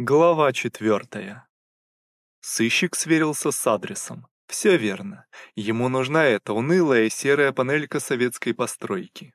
Глава четвертая. Сыщик сверился с адресом. Все верно. Ему нужна эта унылая серая панелька советской постройки.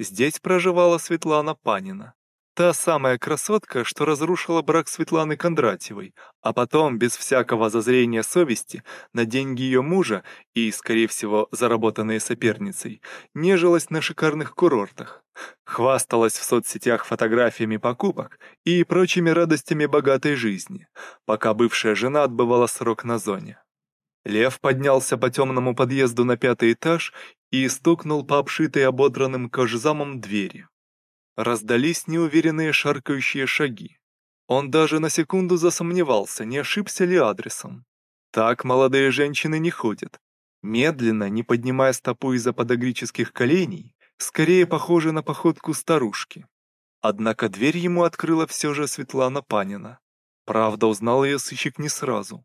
Здесь проживала Светлана Панина. Та самая красотка, что разрушила брак Светланы Кондратьевой, а потом, без всякого зазрения совести, на деньги ее мужа и, скорее всего, заработанные соперницей, нежилась на шикарных курортах, хвасталась в соцсетях фотографиями покупок и прочими радостями богатой жизни, пока бывшая жена отбывала срок на зоне. Лев поднялся по темному подъезду на пятый этаж и стукнул по обшитой ободранным кожзамом двери. Раздались неуверенные шаркающие шаги. Он даже на секунду засомневался, не ошибся ли адресом. Так молодые женщины не ходят. Медленно, не поднимая стопу из-за подогрических коленей, скорее похоже на походку старушки. Однако дверь ему открыла все же Светлана Панина. Правда, узнал ее сыщик не сразу.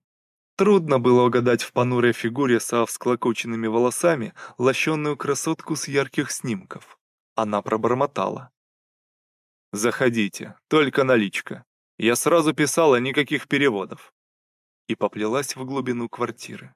Трудно было угадать в понурой фигуре со всклокоченными волосами лощенную красотку с ярких снимков. Она пробормотала. «Заходите, только наличка. Я сразу писала, никаких переводов». И поплелась в глубину квартиры.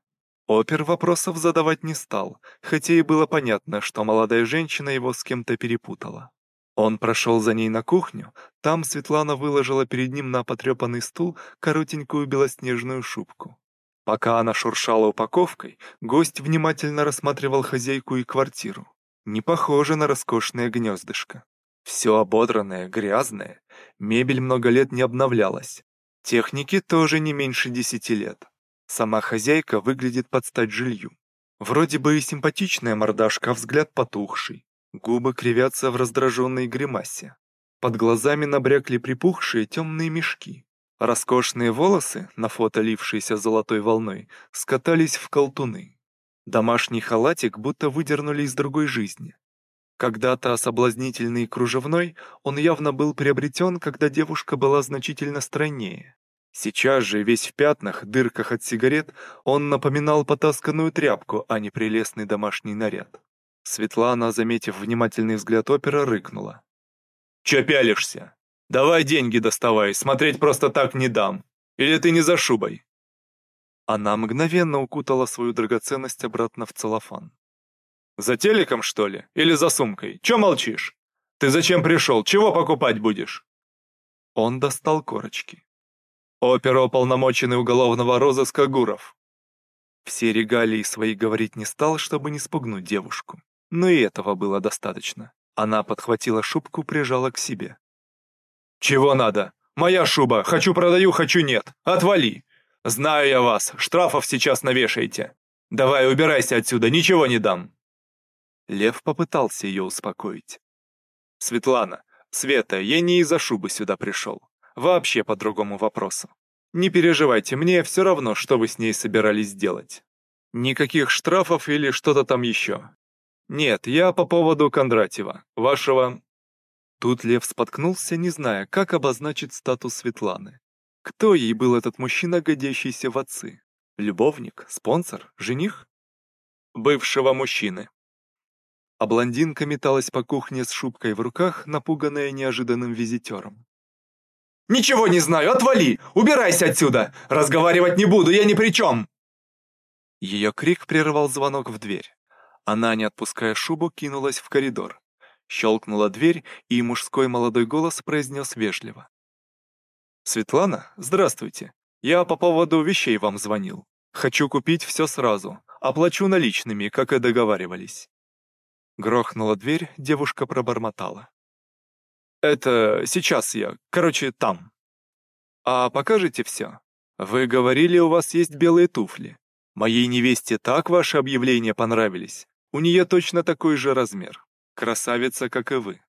Опер вопросов задавать не стал, хотя и было понятно, что молодая женщина его с кем-то перепутала. Он прошел за ней на кухню, там Светлана выложила перед ним на потрепанный стул коротенькую белоснежную шубку. Пока она шуршала упаковкой, гость внимательно рассматривал хозяйку и квартиру. Не похоже на роскошное гнездышко. Все ободранное, грязное, мебель много лет не обновлялась. Техники тоже не меньше десяти лет. Сама хозяйка выглядит под стать жилью. Вроде бы и симпатичная мордашка, а взгляд потухший. Губы кривятся в раздраженной гримасе. Под глазами набрякли припухшие темные мешки. Роскошные волосы, на фото лившиеся золотой волной, скатались в колтуны. Домашний халатик будто выдернули из другой жизни. Когда-то соблазнительный и кружевной, он явно был приобретен, когда девушка была значительно стройнее. Сейчас же, весь в пятнах, дырках от сигарет, он напоминал потасканную тряпку, а не прелестный домашний наряд. Светлана, заметив внимательный взгляд опера, рыкнула. «Чё пялишься? Давай деньги доставай, смотреть просто так не дам. Или ты не за шубой?» Она мгновенно укутала свою драгоценность обратно в целлофан. За телеком, что ли? Или за сумкой? Чё молчишь? Ты зачем пришел? Чего покупать будешь?» Он достал корочки. Оперуполномоченный уголовного розыска Гуров. Все регалии свои говорить не стал, чтобы не спугнуть девушку. Но и этого было достаточно. Она подхватила шубку, прижала к себе. «Чего надо? Моя шуба! Хочу продаю, хочу нет! Отвали! Знаю я вас, штрафов сейчас навешаете! Давай убирайся отсюда, ничего не дам!» Лев попытался ее успокоить. «Светлана, Света, я не из-за шубы сюда пришел. Вообще по другому вопросу. Не переживайте, мне все равно, что вы с ней собирались делать. Никаких штрафов или что-то там еще. Нет, я по поводу Кондратьева, вашего...» Тут Лев споткнулся, не зная, как обозначить статус Светланы. Кто ей был этот мужчина, годящийся в отцы? Любовник? Спонсор? Жених? Бывшего мужчины а блондинка металась по кухне с шубкой в руках, напуганная неожиданным визитером. «Ничего не знаю, отвали! Убирайся отсюда! Разговаривать не буду, я ни при чем!» Ее крик прервал звонок в дверь. Она, не отпуская шубу, кинулась в коридор. Щелкнула дверь, и мужской молодой голос произнес вежливо. «Светлана, здравствуйте. Я по поводу вещей вам звонил. Хочу купить все сразу. Оплачу наличными, как и договаривались». Грохнула дверь, девушка пробормотала. «Это сейчас я, короче, там». «А покажете все? Вы говорили, у вас есть белые туфли. Моей невесте так ваши объявления понравились. У нее точно такой же размер. Красавица, как и вы».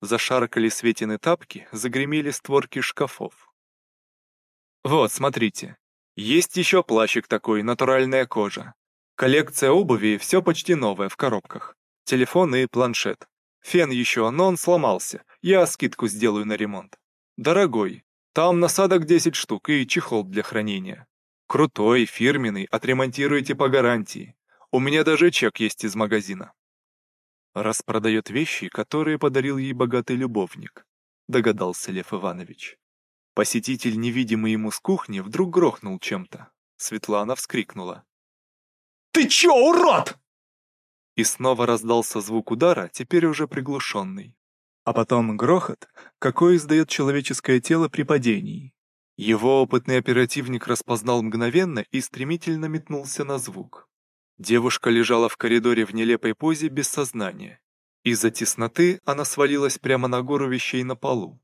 Зашаркали Светины тапки, загремели створки шкафов. «Вот, смотрите. Есть еще плащик такой, натуральная кожа. Коллекция обуви, все почти новое, в коробках. Телефон и планшет. Фен еще, но он сломался. Я скидку сделаю на ремонт. Дорогой. Там насадок 10 штук и чехол для хранения. Крутой, фирменный, отремонтируйте по гарантии. У меня даже чек есть из магазина. Распродает вещи, которые подарил ей богатый любовник, догадался Лев Иванович. Посетитель, невидимый ему с кухни, вдруг грохнул чем-то. Светлана вскрикнула. «Ты чё, урод?» И снова раздался звук удара, теперь уже приглушенный. А потом грохот, какой издает человеческое тело при падении. Его опытный оперативник распознал мгновенно и стремительно метнулся на звук. Девушка лежала в коридоре в нелепой позе без сознания. Из-за тесноты она свалилась прямо на гору вещей на полу.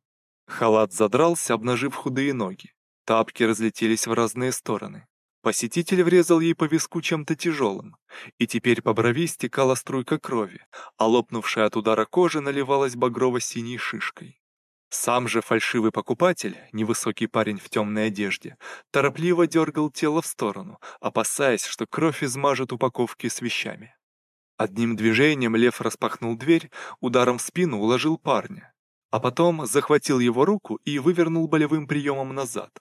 Халат задрался, обнажив худые ноги. Тапки разлетелись в разные стороны. Посетитель врезал ей по виску чем-то тяжелым, и теперь по брови стекала струйка крови, а лопнувшая от удара кожа наливалась багрово-синей шишкой. Сам же фальшивый покупатель, невысокий парень в темной одежде, торопливо дергал тело в сторону, опасаясь, что кровь измажет упаковки с вещами. Одним движением лев распахнул дверь, ударом в спину уложил парня, а потом захватил его руку и вывернул болевым приемом назад.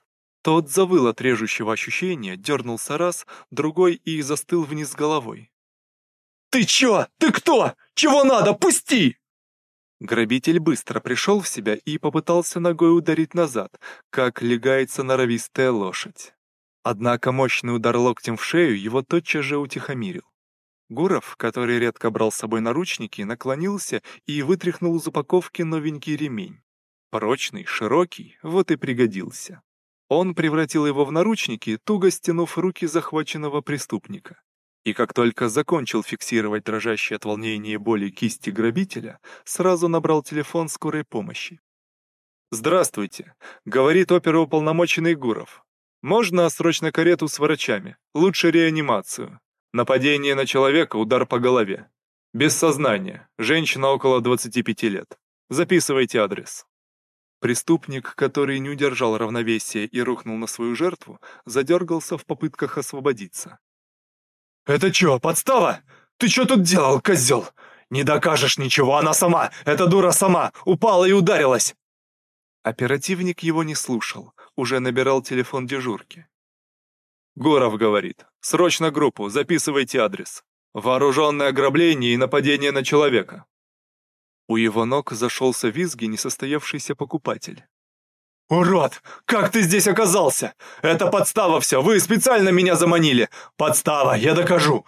Тот завыл от режущего ощущения, дернулся раз, другой и застыл вниз головой. «Ты чё? Ты кто? Чего надо? Пусти!» Грабитель быстро пришел в себя и попытался ногой ударить назад, как легается норовистая лошадь. Однако мощный удар локтем в шею его тотчас же утихомирил. Гуров, который редко брал с собой наручники, наклонился и вытряхнул из упаковки новенький ремень. Прочный, широкий, вот и пригодился. Он превратил его в наручники, туго стянув руки захваченного преступника. И как только закончил фиксировать дрожащие от волнения и боли кисти грабителя, сразу набрал телефон скорой помощи. «Здравствуйте», — говорит оперуполномоченный Гуров. «Можно срочно карету с врачами? Лучше реанимацию. Нападение на человека, удар по голове. Без сознания. Женщина около 25 лет. Записывайте адрес». Преступник, который не удержал равновесия и рухнул на свою жертву, задергался в попытках освободиться. «Это чё, подстава? Ты чё тут делал, козёл? Не докажешь ничего, она сама, эта дура сама, упала и ударилась!» Оперативник его не слушал, уже набирал телефон дежурки. Горов говорит, срочно группу, записывайте адрес. Вооруженное ограбление и нападение на человека. У его ног зашелся визги несостоявшийся покупатель. «Урод! Как ты здесь оказался? Это подстава все, вы специально меня заманили! Подстава, я докажу!»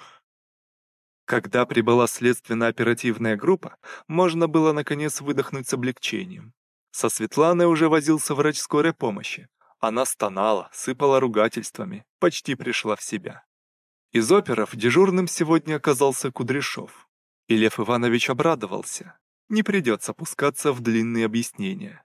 Когда прибыла следственно-оперативная группа, можно было наконец выдохнуть с облегчением. Со Светланой уже возился врач скорой помощи. Она стонала, сыпала ругательствами, почти пришла в себя. Из оперов дежурным сегодня оказался Кудряшов. И Лев Иванович обрадовался. Не придется пускаться в длинные объяснения.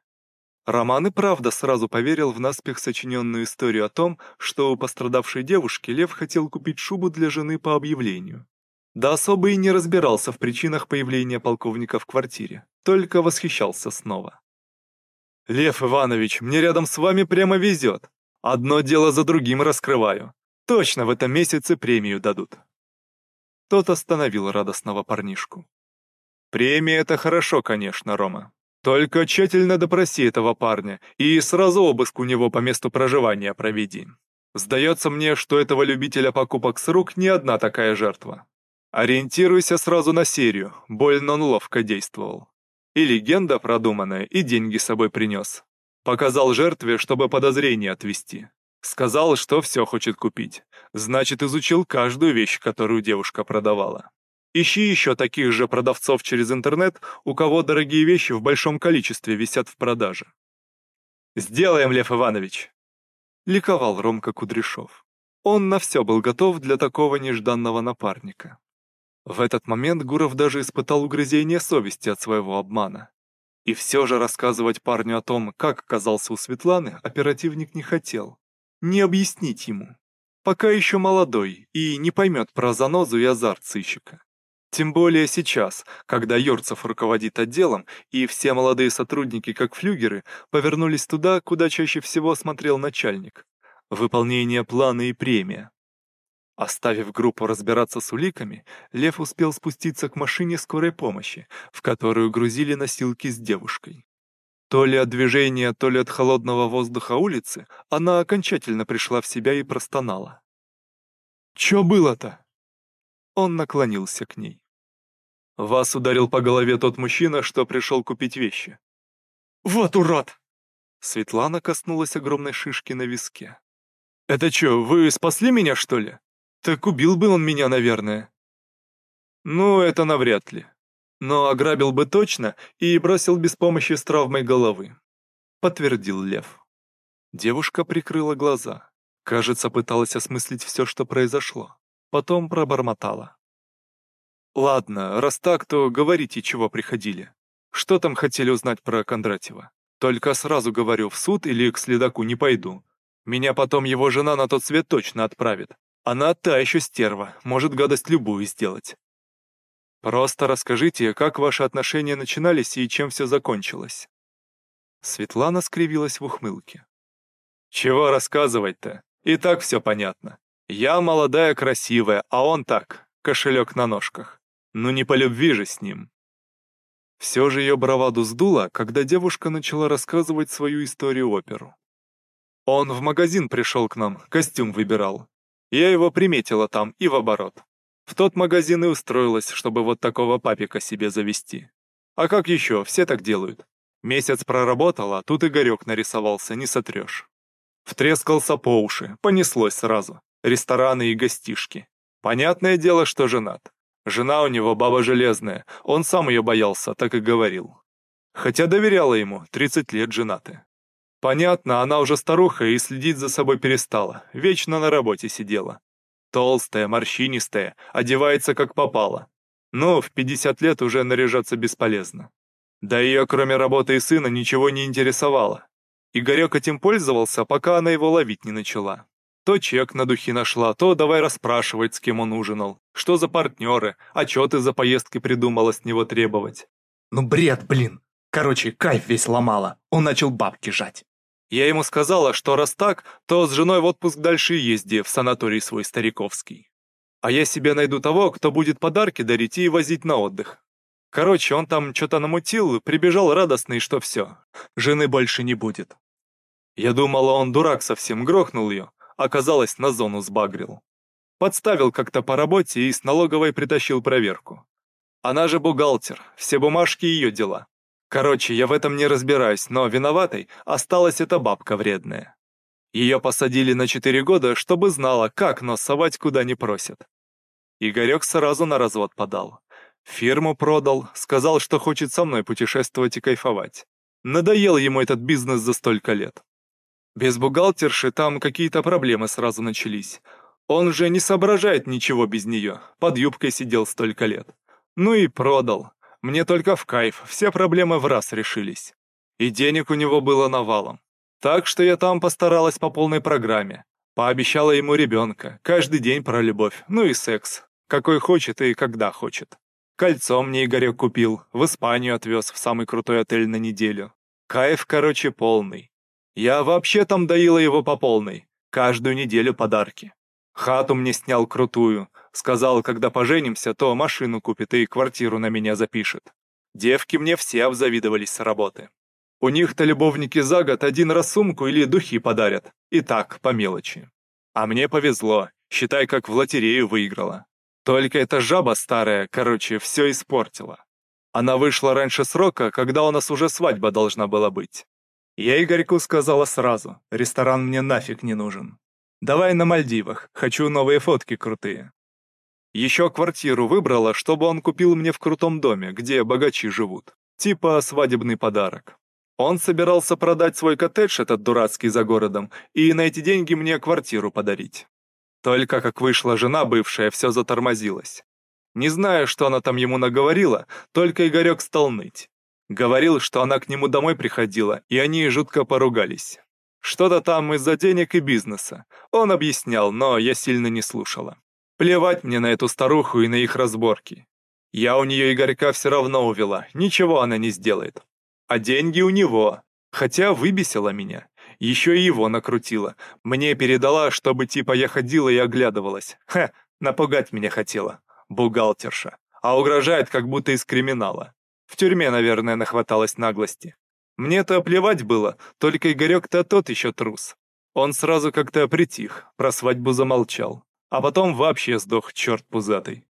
Роман и правда сразу поверил в наспех сочиненную историю о том, что у пострадавшей девушки Лев хотел купить шубу для жены по объявлению. Да особо и не разбирался в причинах появления полковника в квартире, только восхищался снова. «Лев Иванович, мне рядом с вами прямо везет. Одно дело за другим раскрываю. Точно в этом месяце премию дадут». Тот остановил радостного парнишку. «Премия — это хорошо, конечно, Рома. Только тщательно допроси этого парня и сразу обыск у него по месту проживания проведи. Сдается мне, что этого любителя покупок с рук не одна такая жертва. Ориентируйся сразу на серию, больно он ловко действовал. И легенда продуманная, и деньги с собой принес. Показал жертве, чтобы подозрение отвести. Сказал, что все хочет купить. Значит, изучил каждую вещь, которую девушка продавала. Ищи еще таких же продавцов через интернет, у кого дорогие вещи в большом количестве висят в продаже. «Сделаем, Лев Иванович!» Ликовал Ромка Кудряшов. Он на все был готов для такого нежданного напарника. В этот момент Гуров даже испытал угрызение совести от своего обмана. И все же рассказывать парню о том, как оказался у Светланы, оперативник не хотел. Не объяснить ему. Пока еще молодой и не поймет про занозу и азарт сыщика. Тем более сейчас, когда Юрцев руководит отделом, и все молодые сотрудники, как флюгеры, повернулись туда, куда чаще всего смотрел начальник. Выполнение плана и премия. Оставив группу разбираться с уликами, Лев успел спуститься к машине скорой помощи, в которую грузили носилки с девушкой. То ли от движения, то ли от холодного воздуха улицы, она окончательно пришла в себя и простонала. «Чё было-то?» Он наклонился к ней. Вас ударил по голове тот мужчина, что пришел купить вещи. Вот урод! Светлана коснулась огромной шишки на виске. «Это чё, вы спасли меня, что ли? Так убил бы он меня, наверное». «Ну, это навряд ли. Но ограбил бы точно и бросил без помощи с травмой головы», — подтвердил Лев. Девушка прикрыла глаза. Кажется, пыталась осмыслить все, что произошло. Потом пробормотала. «Ладно, раз так, то говорите, чего приходили. Что там хотели узнать про Кондратьева? Только сразу говорю, в суд или к следаку не пойду. Меня потом его жена на тот свет точно отправит. Она та еще стерва, может гадость любую сделать. Просто расскажите, как ваши отношения начинались и чем все закончилось». Светлана скривилась в ухмылке. «Чего рассказывать-то? И так все понятно. Я молодая, красивая, а он так, кошелек на ножках. Ну не по любви же с ним». Все же ее браваду сдуло, когда девушка начала рассказывать свою историю-оперу. Он в магазин пришел к нам, костюм выбирал. Я его приметила там и в оборот. В тот магазин и устроилась, чтобы вот такого папика себе завести. А как еще, все так делают. Месяц проработала, тут Игорек нарисовался, не сотрешь. Втрескался по уши, понеслось сразу. Рестораны и гостишки. Понятное дело, что женат. Жена у него баба железная, он сам ее боялся, так и говорил. Хотя доверяла ему, 30 лет женаты. Понятно, она уже старуха и следить за собой перестала, вечно на работе сидела. Толстая, морщинистая, одевается как попало. Но в 50 лет уже наряжаться бесполезно. Да ее, кроме работы и сына, ничего не интересовало. Игорек этим пользовался, пока она его ловить не начала. То чек на духи нашла, то давай расспрашивать, с кем он ужинал. Что за партнеры, а чё ты за поездки придумала с него требовать? Ну бред, блин. Короче, кайф весь ломала. Он начал бабки жать. Я ему сказала, что раз так, то с женой в отпуск дальше езди в санаторий свой стариковский. А я себе найду того, кто будет подарки дарить и возить на отдых. Короче, он там что-то намутил, прибежал радостный, что все, жены больше не будет. Я думала, он дурак совсем, грохнул ее, оказалось, на зону сбагрил. Подставил как-то по работе и с налоговой притащил проверку. Она же бухгалтер, все бумажки ее дела. Короче, я в этом не разбираюсь, но виноватой осталась эта бабка вредная. Ее посадили на четыре года, чтобы знала, как нос совать куда не просят. Игорек сразу на развод подал. Фирму продал, сказал, что хочет со мной путешествовать и кайфовать. Надоел ему этот бизнес за столько лет. Без бухгалтерши там какие-то проблемы сразу начались. Он же не соображает ничего без нее, под юбкой сидел столько лет. Ну и продал. Мне только в кайф, все проблемы в раз решились. И денег у него было навалом. Так что я там постаралась по полной программе. Пообещала ему ребенка, каждый день про любовь, ну и секс. Какой хочет и когда хочет. Кольцо мне Игорек купил, в Испанию отвез в самый крутой отель на неделю. Кайф, короче, полный. Я вообще там доила его по полной. Каждую неделю подарки. Хату мне снял крутую. Сказал, когда поженимся, то машину купит и квартиру на меня запишет. Девки мне все обзавидовались с работы. У них-то любовники за год один раз сумку или духи подарят. И так, по мелочи. А мне повезло, считай, как в лотерею выиграла. Только эта жаба старая, короче, все испортила. Она вышла раньше срока, когда у нас уже свадьба должна была быть. Я Игорьку сказала сразу, ресторан мне нафиг не нужен. Давай на Мальдивах, хочу новые фотки крутые. Еще квартиру выбрала, чтобы он купил мне в крутом доме, где богачи живут. Типа свадебный подарок. Он собирался продать свой коттедж, этот дурацкий за городом, и на эти деньги мне квартиру подарить. Только как вышла жена бывшая, все затормозилось. Не знаю, что она там ему наговорила, только Игорек стал ныть. Говорил, что она к нему домой приходила, и они жутко поругались. Что-то там из-за денег и бизнеса. Он объяснял, но я сильно не слушала. Плевать мне на эту старуху и на их разборки. Я у нее Игорька все равно увела, ничего она не сделает. А деньги у него. Хотя выбесила меня. Еще и его накрутила. Мне передала, чтобы типа я ходила и оглядывалась. Ха, напугать меня хотела. Бухгалтерша. А угрожает, как будто из криминала. В тюрьме, наверное, нахваталась наглости. Мне-то плевать было, только Игорек-то тот еще трус. Он сразу как-то притих, про свадьбу замолчал. А потом вообще сдох, черт пузатый.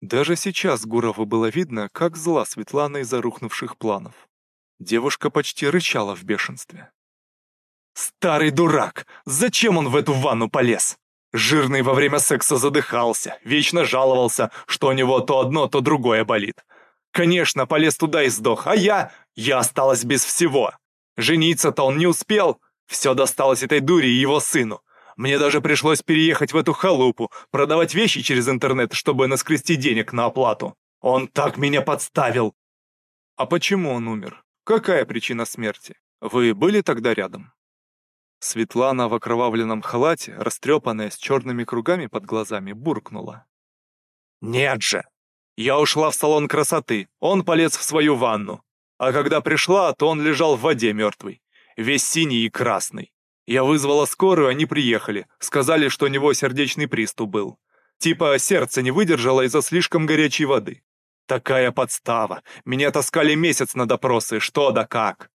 Даже сейчас Гурову было видно, как зла Светлана из-за рухнувших планов. Девушка почти рычала в бешенстве. Старый дурак! Зачем он в эту ванну полез? Жирный во время секса задыхался, вечно жаловался, что у него то одно, то другое болит. Конечно, полез туда и сдох, а я... Я осталась без всего. Жениться-то он не успел. Все досталось этой дуре и его сыну. Мне даже пришлось переехать в эту халупу, продавать вещи через интернет, чтобы наскрести денег на оплату. Он так меня подставил. А почему он умер? Какая причина смерти? Вы были тогда рядом? Светлана в окровавленном халате, растрепанная с черными кругами под глазами, буркнула. «Нет же! Я ушла в салон красоты, он полез в свою ванну. А когда пришла, то он лежал в воде мертвый, весь синий и красный. Я вызвала скорую, они приехали, сказали, что у него сердечный приступ был. Типа сердце не выдержало из-за слишком горячей воды. Такая подстава. Меня таскали месяц на допросы, что да как.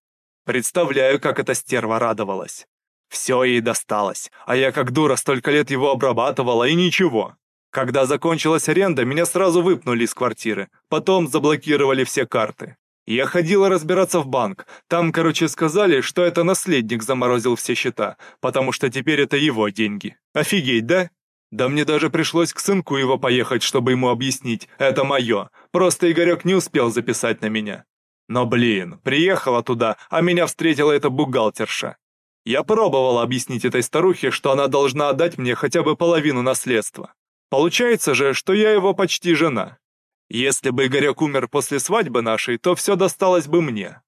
Представляю, как эта стерва радовалась. Все ей досталось, а я как дура столько лет его обрабатывала и ничего. Когда закончилась аренда, меня сразу выпнули из квартиры, потом заблокировали все карты. Я ходила разбираться в банк, там, короче, сказали, что это наследник заморозил все счета, потому что теперь это его деньги. Офигеть, да? Да мне даже пришлось к сынку его поехать, чтобы ему объяснить, это мое, просто Игорек не успел записать на меня. Но блин, приехала туда, а меня встретила эта бухгалтерша. Я пробовал объяснить этой старухе, что она должна отдать мне хотя бы половину наследства. Получается же, что я его почти жена. Если бы Игорек умер после свадьбы нашей, то все досталось бы мне.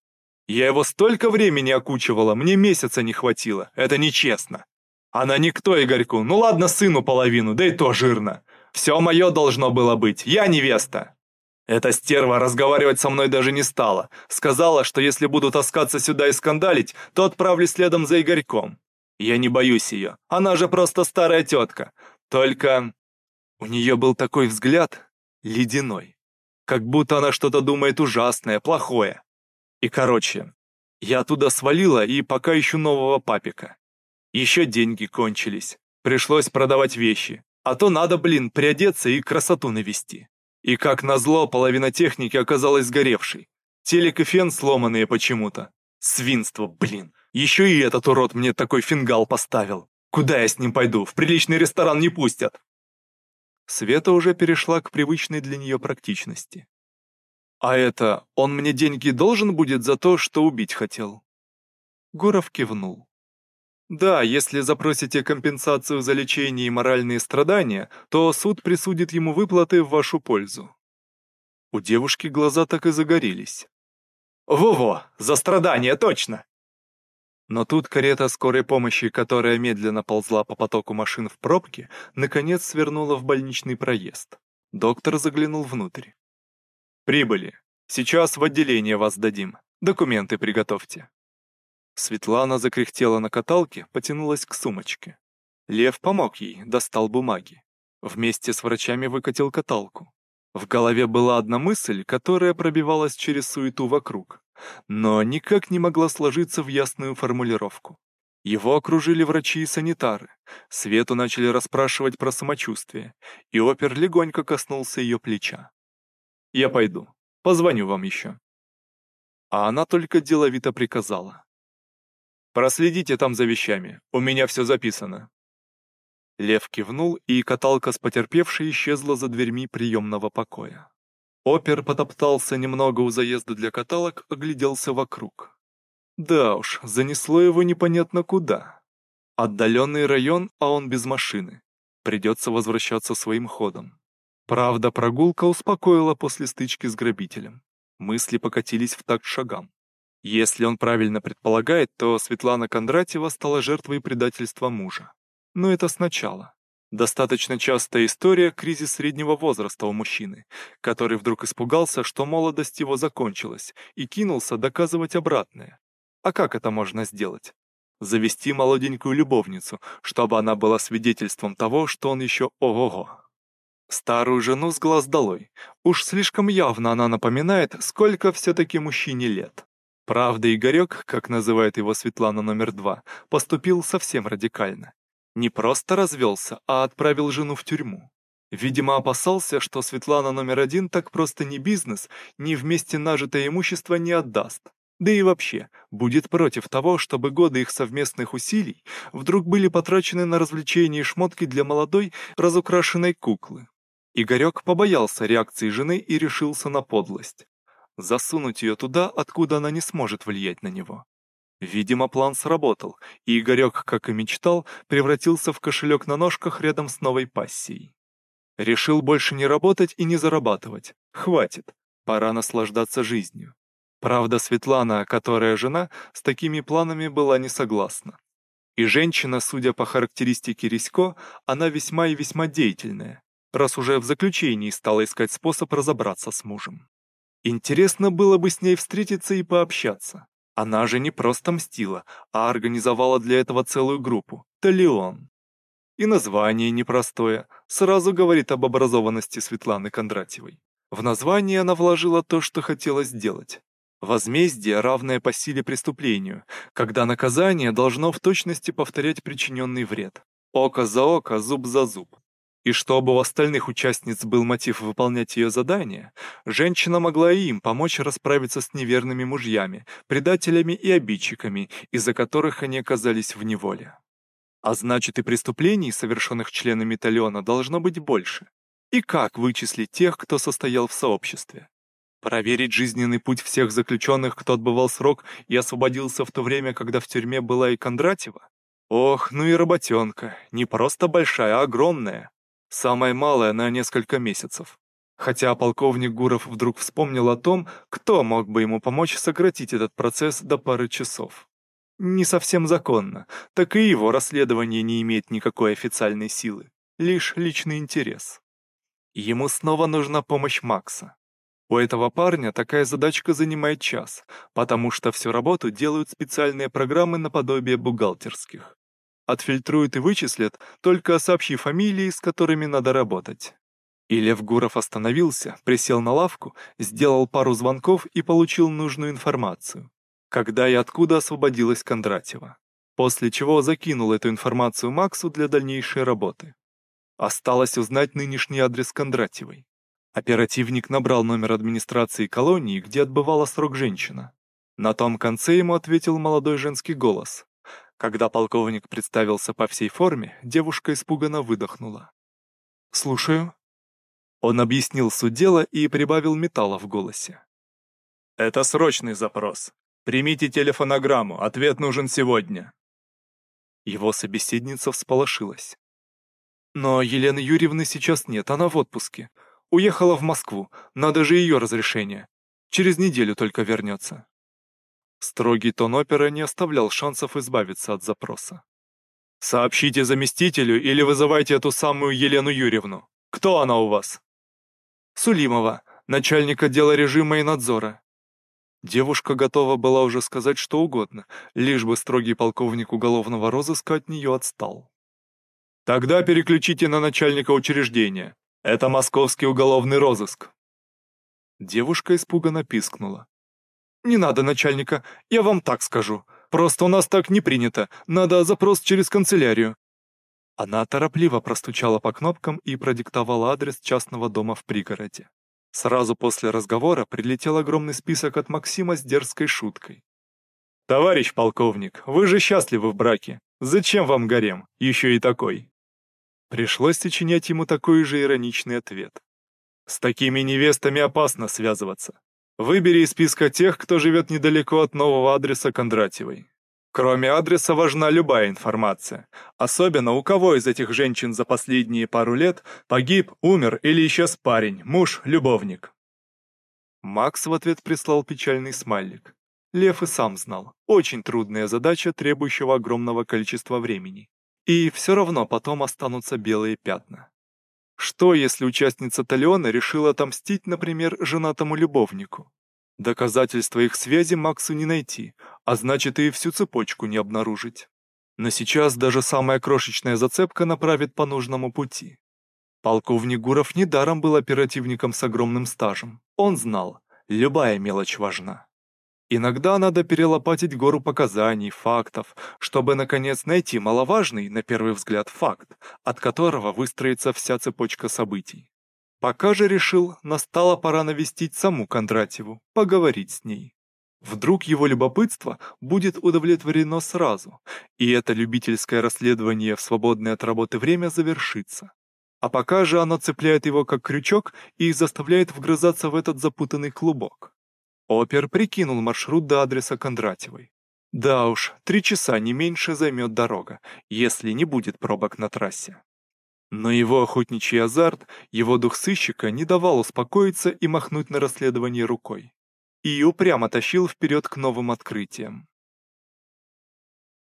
Я его столько времени окучивала, мне месяца не хватило, это нечестно. Она никто Игорьку, ну ладно сыну половину, да и то жирно. Все мое должно было быть, я невеста. Эта стерва разговаривать со мной даже не стала. Сказала, что если буду таскаться сюда и скандалить, то отправлюсь следом за Игорьком. Я не боюсь ее. Она же просто старая тетка. Только у нее был такой взгляд ледяной. Как будто она что-то думает ужасное, плохое. И короче, я туда свалила и пока ищу нового папика. Еще деньги кончились. Пришлось продавать вещи. А то надо, блин, приодеться и красоту навести. И как назло, половина техники оказалась сгоревшей. Телек и фен сломанные почему-то. Свинство, блин. Еще и этот урод мне такой фингал поставил. Куда я с ним пойду? В приличный ресторан не пустят. Света уже перешла к привычной для нее практичности. «А это, он мне деньги должен будет за то, что убить хотел?» Гуров кивнул. Да, если запросите компенсацию за лечение и моральные страдания, то суд присудит ему выплаты в вашу пользу. У девушки глаза так и загорелись. Во-во, за страдания точно! Но тут карета скорой помощи, которая медленно ползла по потоку машин в пробке, наконец свернула в больничный проезд. Доктор заглянул внутрь. «Прибыли. Сейчас в отделение вас дадим. Документы приготовьте». Светлана закряхтела на каталке, потянулась к сумочке. Лев помог ей, достал бумаги. Вместе с врачами выкатил каталку. В голове была одна мысль, которая пробивалась через суету вокруг, но никак не могла сложиться в ясную формулировку. Его окружили врачи и санитары. Свету начали расспрашивать про самочувствие, и опер легонько коснулся ее плеча. «Я пойду. Позвоню вам еще». А она только деловито приказала. Проследите там за вещами, у меня все записано». Лев кивнул, и каталка с потерпевшей исчезла за дверьми приемного покоя. Опер потоптался немного у заезда для каталог, огляделся вокруг. Да уж, занесло его непонятно куда. Отдаленный район, а он без машины. Придется возвращаться своим ходом. Правда, прогулка успокоила после стычки с грабителем. Мысли покатились в такт шагам. Если он правильно предполагает, то Светлана Кондратьева стала жертвой предательства мужа. Но это сначала. Достаточно частая история кризис среднего возраста у мужчины, который вдруг испугался, что молодость его закончилась, и кинулся доказывать обратное. А как это можно сделать? Завести молоденькую любовницу, чтобы она была свидетельством того, что он еще ого-го. Старую жену с глаз долой. Уж слишком явно она напоминает, сколько все-таки мужчине лет. Правда, Игорек, как называет его Светлана номер два, поступил совсем радикально. Не просто развелся, а отправил жену в тюрьму. Видимо, опасался, что Светлана номер один так просто ни бизнес, ни вместе нажитое имущество не отдаст. Да и вообще, будет против того, чтобы годы их совместных усилий вдруг были потрачены на развлечения и шмотки для молодой, разукрашенной куклы. Игорек побоялся реакции жены и решился на подлость. Засунуть ее туда, откуда она не сможет влиять на него. Видимо, план сработал, и Игорек, как и мечтал, превратился в кошелек на ножках рядом с новой пассией. Решил больше не работать и не зарабатывать. Хватит, пора наслаждаться жизнью. Правда, Светлана, которая жена, с такими планами была не согласна. И женщина, судя по характеристике Рисько, она весьма и весьма деятельная, раз уже в заключении стала искать способ разобраться с мужем. Интересно было бы с ней встретиться и пообщаться. Она же не просто мстила, а организовала для этого целую группу – Талион. И название непростое, сразу говорит об образованности Светланы Кондратьевой. В название она вложила то, что хотела сделать. Возмездие, равное по силе преступлению, когда наказание должно в точности повторять причиненный вред. Око за око, зуб за зуб. И чтобы у остальных участниц был мотив выполнять ее задание, женщина могла и им помочь расправиться с неверными мужьями, предателями и обидчиками, из-за которых они оказались в неволе. А значит и преступлений, совершенных членами Талиона, должно быть больше. И как вычислить тех, кто состоял в сообществе? Проверить жизненный путь всех заключенных, кто отбывал срок и освободился в то время, когда в тюрьме была и Кондратьева? Ох, ну и работенка, не просто большая, а огромная. Самая малая на несколько месяцев. Хотя полковник Гуров вдруг вспомнил о том, кто мог бы ему помочь сократить этот процесс до пары часов. Не совсем законно, так и его расследование не имеет никакой официальной силы, лишь личный интерес. Ему снова нужна помощь Макса. У этого парня такая задачка занимает час, потому что всю работу делают специальные программы наподобие бухгалтерских. Отфильтруют и вычислят, только сообщи фамилии, с которыми надо работать. И Лев Гуров остановился, присел на лавку, сделал пару звонков и получил нужную информацию. Когда и откуда освободилась Кондратьева. После чего закинул эту информацию Максу для дальнейшей работы. Осталось узнать нынешний адрес Кондратьевой. Оперативник набрал номер администрации колонии, где отбывала срок женщина. На том конце ему ответил молодой женский голос. Когда полковник представился по всей форме, девушка испуганно выдохнула. «Слушаю». Он объяснил суть дела и прибавил металла в голосе. «Это срочный запрос. Примите телефонограмму, ответ нужен сегодня». Его собеседница всполошилась. «Но Елены Юрьевны сейчас нет, она в отпуске. Уехала в Москву, надо же ее разрешение. Через неделю только вернется. Строгий тон опера не оставлял шансов избавиться от запроса. «Сообщите заместителю или вызывайте эту самую Елену Юрьевну. Кто она у вас?» «Сулимова, начальник отдела режима и надзора». Девушка готова была уже сказать что угодно, лишь бы строгий полковник уголовного розыска от нее отстал. «Тогда переключите на начальника учреждения. Это московский уголовный розыск». Девушка испуганно пискнула. «Не надо, начальника, я вам так скажу. Просто у нас так не принято, надо запрос через канцелярию». Она торопливо простучала по кнопкам и продиктовала адрес частного дома в пригороде. Сразу после разговора прилетел огромный список от Максима с дерзкой шуткой. «Товарищ полковник, вы же счастливы в браке. Зачем вам гарем, еще и такой?» Пришлось сочинять ему такой же ироничный ответ. «С такими невестами опасно связываться. Выбери из списка тех, кто живет недалеко от нового адреса Кондратьевой. Кроме адреса важна любая информация. Особенно у кого из этих женщин за последние пару лет погиб, умер или исчез парень, муж, любовник». Макс в ответ прислал печальный смайлик. Лев и сам знал, очень трудная задача, требующего огромного количества времени. И все равно потом останутся белые пятна. Что, если участница Талиона решила отомстить, например, женатому любовнику? Доказательства их связи Максу не найти, а значит и всю цепочку не обнаружить. Но сейчас даже самая крошечная зацепка направит по нужному пути. Полковник Гуров недаром был оперативником с огромным стажем. Он знал, любая мелочь важна. Иногда надо перелопатить гору показаний, фактов, чтобы, наконец, найти маловажный, на первый взгляд, факт, от которого выстроится вся цепочка событий. Пока же решил, настала пора навестить саму Кондратьеву, поговорить с ней. Вдруг его любопытство будет удовлетворено сразу, и это любительское расследование в свободное от работы время завершится. А пока же оно цепляет его как крючок и заставляет вгрызаться в этот запутанный клубок. Опер прикинул маршрут до адреса Кондратьевой. Да уж, три часа не меньше займет дорога, если не будет пробок на трассе. Но его охотничий азарт, его дух сыщика не давал успокоиться и махнуть на расследование рукой. И упрямо тащил вперед к новым открытиям.